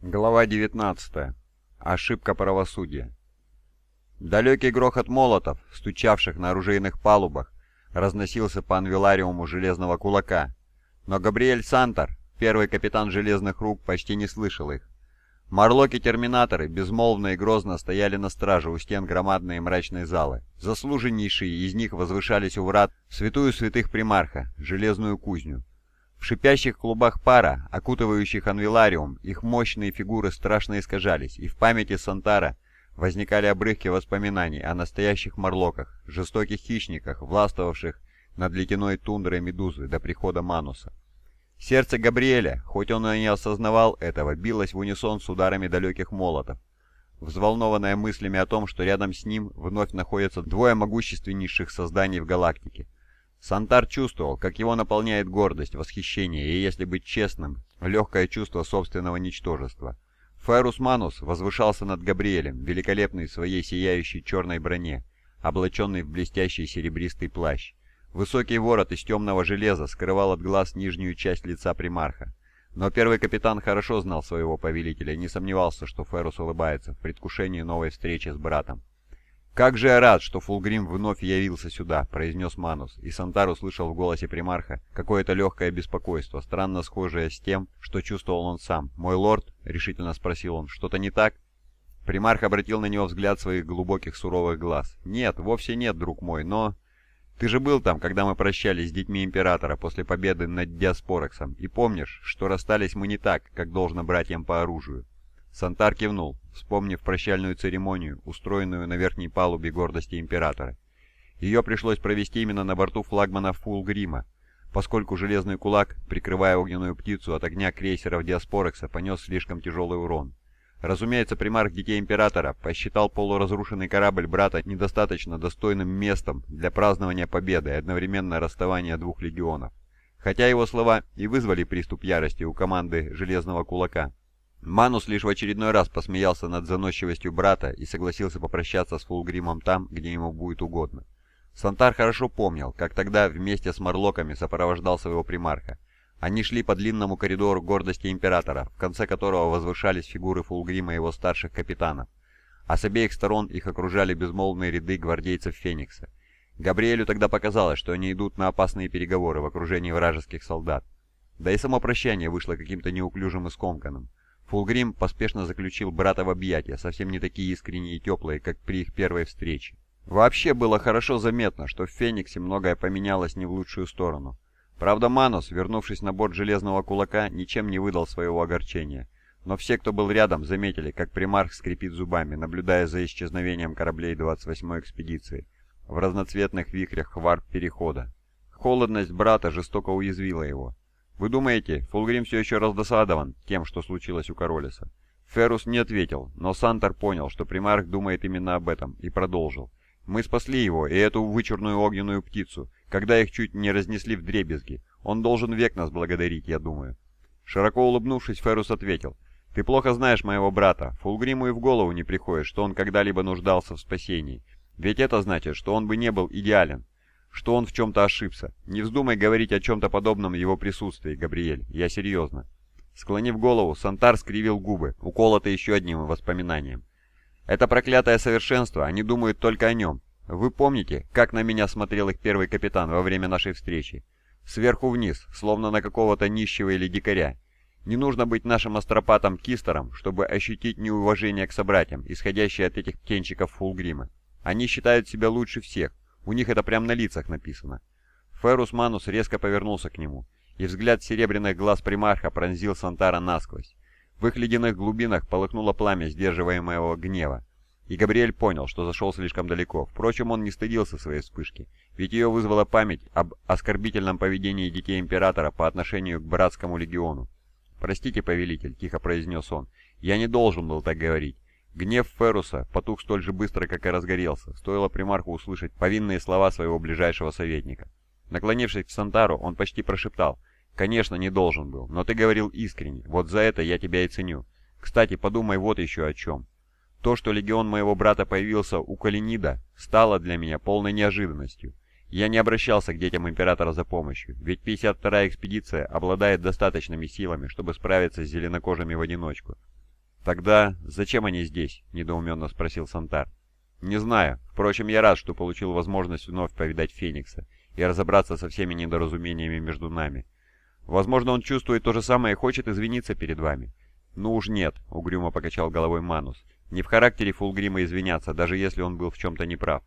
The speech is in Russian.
Глава 19. Ошибка правосудия. Далекий грохот молотов, стучавших на оружейных палубах, разносился по анвилариуму Железного Кулака, но Габриэль Сантор, первый капитан Железных Рук, почти не слышал их. Марлоки-терминаторы безмолвно и грозно стояли на страже у стен громадной и мрачной залы. Заслуженнейшие из них возвышались у врат святую святых примарха, Железную Кузню. В шипящих клубах пара, окутывающих анвилариум, их мощные фигуры страшно искажались, и в памяти Сантара возникали обрывки воспоминаний о настоящих морлоках, жестоких хищниках, властвовавших над ледяной тундрой Медузы до прихода Мануса. Сердце Габриэля, хоть он и не осознавал этого, билось в унисон с ударами далеких молотов, взволнованное мыслями о том, что рядом с ним вновь находятся двое могущественнейших созданий в галактике — Сантар чувствовал, как его наполняет гордость, восхищение и, если быть честным, легкое чувство собственного ничтожества. Ферус Манус возвышался над Габриэлем, великолепный в своей сияющей черной броне, облаченный в блестящий серебристый плащ. Высокий ворот из темного железа скрывал от глаз нижнюю часть лица примарха. Но первый капитан хорошо знал своего повелителя и не сомневался, что Ферус улыбается в предвкушении новой встречи с братом. «Как же я рад, что Фулгрим вновь явился сюда», — произнес Манус, и Сантар услышал в голосе примарха какое-то легкое беспокойство, странно схожее с тем, что чувствовал он сам. «Мой лорд?» — решительно спросил он. «Что-то не так?» Примарх обратил на него взгляд своих глубоких суровых глаз. «Нет, вовсе нет, друг мой, но...» «Ты же был там, когда мы прощались с детьми Императора после победы над Диаспорексом, и помнишь, что расстались мы не так, как должно братьям по оружию?» Сантар кивнул, вспомнив прощальную церемонию, устроенную на верхней палубе гордости Императора. Ее пришлось провести именно на борту флагмана Фулгрима, поскольку Железный Кулак, прикрывая огненную птицу от огня крейсеров Диаспорекса, понес слишком тяжелый урон. Разумеется, примарх Детей Императора посчитал полуразрушенный корабль брата недостаточно достойным местом для празднования победы и одновременно расставания двух легионов. Хотя его слова и вызвали приступ ярости у команды Железного Кулака, Манус лишь в очередной раз посмеялся над заносчивостью брата и согласился попрощаться с Фулгримом там, где ему будет угодно. Сантар хорошо помнил, как тогда вместе с Марлоками сопровождал своего примарха. Они шли по длинному коридору гордости Императора, в конце которого возвышались фигуры Фулгрима и его старших капитанов, а с обеих сторон их окружали безмолвные ряды гвардейцев Феникса. Габриэлю тогда показалось, что они идут на опасные переговоры в окружении вражеских солдат. Да и само прощание вышло каким-то неуклюжим и скомканным. Фулгрим поспешно заключил брата в объятия, совсем не такие искренние и теплые, как при их первой встрече. Вообще было хорошо заметно, что в Фениксе многое поменялось не в лучшую сторону. Правда, Манус, вернувшись на борт Железного Кулака, ничем не выдал своего огорчения. Но все, кто был рядом, заметили, как примарх скрипит зубами, наблюдая за исчезновением кораблей 28-й экспедиции в разноцветных вихрях варп-перехода. Холодность брата жестоко уязвила его. «Вы думаете, Фулгрим все еще раздосадован тем, что случилось у Королеса?» Феррус не ответил, но Сантор понял, что примарх думает именно об этом, и продолжил. «Мы спасли его и эту вычурную огненную птицу, когда их чуть не разнесли в дребезги. Он должен век нас благодарить, я думаю». Широко улыбнувшись, Феррус ответил. «Ты плохо знаешь моего брата. Фулгриму и в голову не приходит, что он когда-либо нуждался в спасении. Ведь это значит, что он бы не был идеален что он в чем-то ошибся. Не вздумай говорить о чем-то подобном в его присутствии, Габриэль. Я серьезно». Склонив голову, Сантар скривил губы, уколотый еще одним воспоминанием. «Это проклятое совершенство, они думают только о нем. Вы помните, как на меня смотрел их первый капитан во время нашей встречи? Сверху вниз, словно на какого-то нищего или дикаря. Не нужно быть нашим астропатом-кистером, чтобы ощутить неуважение к собратьям, исходящее от этих птенчиков Фулгрима. Они считают себя лучше всех, у них это прямо на лицах написано. Ферус Манус резко повернулся к нему, и взгляд серебряных глаз примарха пронзил Сантара насквозь. В их ледяных глубинах полыхнуло пламя сдерживаемого гнева. И Габриэль понял, что зашел слишком далеко. Впрочем, он не стыдился своей вспышки, ведь ее вызвала память об оскорбительном поведении детей Императора по отношению к Братскому Легиону. «Простите, повелитель», — тихо произнес он, — «я не должен был так говорить. Гнев Феруса потух столь же быстро, как и разгорелся. Стоило примарху услышать повинные слова своего ближайшего советника. Наклонившись к Сантару, он почти прошептал. «Конечно, не должен был, но ты говорил искренне. Вот за это я тебя и ценю. Кстати, подумай вот еще о чем. То, что легион моего брата появился у Калинида, стало для меня полной неожиданностью. Я не обращался к детям Императора за помощью, ведь 52-я экспедиция обладает достаточными силами, чтобы справиться с зеленокожими в одиночку. «Тогда зачем они здесь?» — недоуменно спросил Сантар. «Не знаю. Впрочем, я рад, что получил возможность вновь повидать Феникса и разобраться со всеми недоразумениями между нами. Возможно, он чувствует то же самое и хочет извиниться перед вами». «Ну уж нет», — угрюмо покачал головой Манус. «Не в характере Фулгрима извиняться, даже если он был в чем-то неправ.